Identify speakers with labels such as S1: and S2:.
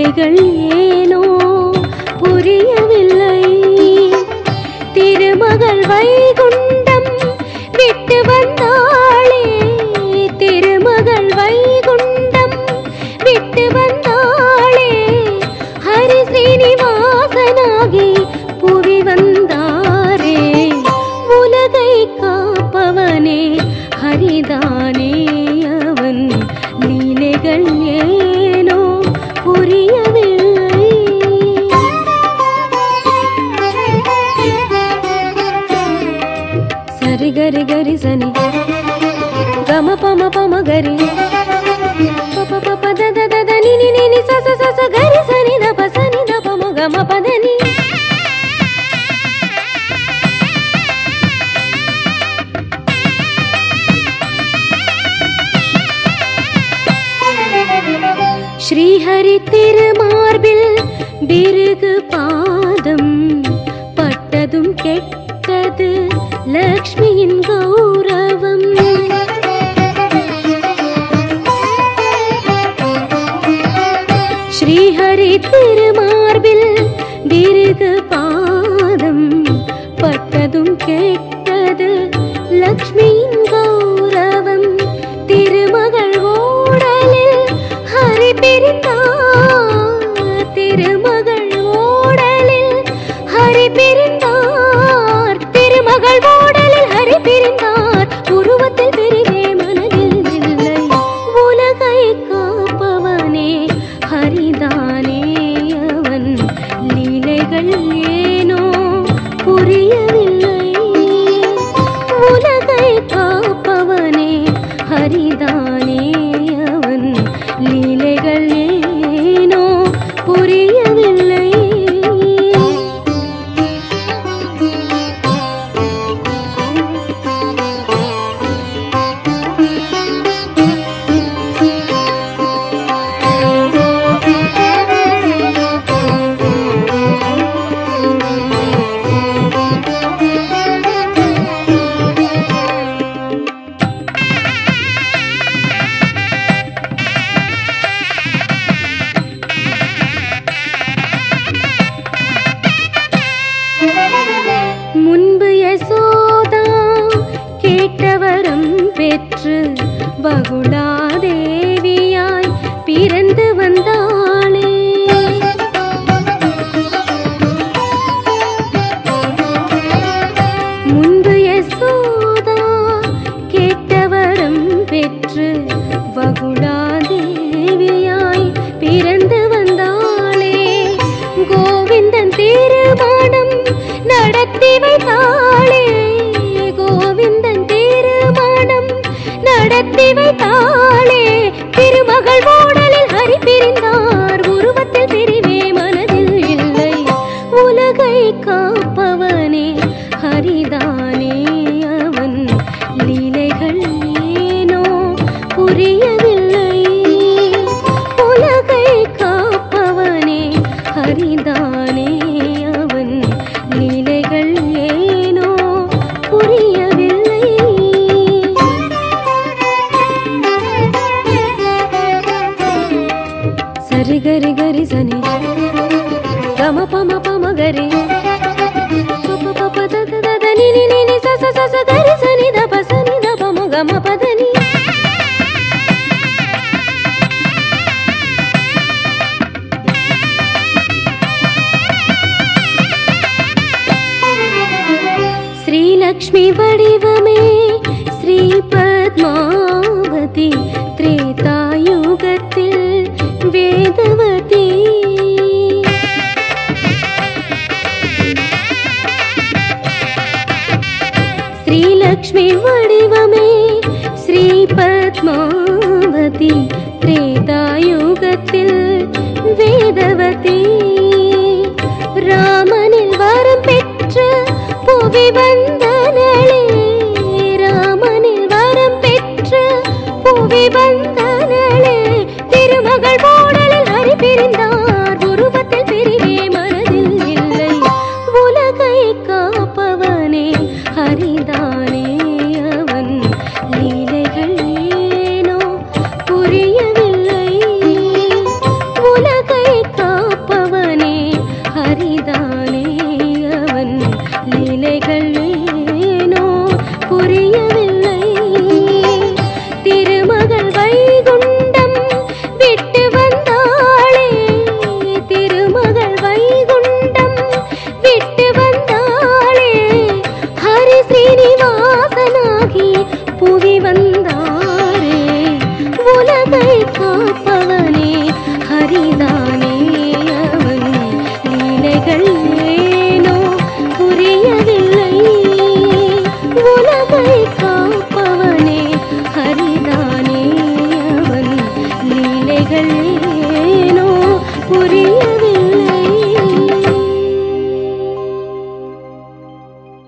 S1: லீலைகள் ஏனோ புரியவில்லை. திருமகள் வைகுண்ட రిసని గరి సని గమ పమ పమ గరి పప పప దద దద ని ని ని ని స స స స గరి సని ద ప సని ద పమ గమ పద ని ശ്രീഹരി തിരുമാർബിൽ ബിരുക് പാ கரி திருமார்பில் விருகு பாதம் பட்டதும் கேட்டது லக்ஷ்மியின் गुडा நடத்தி పమ పమ గరి పప పప ద ద ద ద ని ని ని ని స స స స గరి సని ద ప సని ద పమ గమ పద ని శ్రీలక్ష్మి వడివమే శ్రీ పద్మావతి வடிவமே ஸ்ரீ பத்மாவதி திரேதாயுகத்தில் வேதவதி. ராமனில் வரம் பெற்ற புவி வந்த 你呢？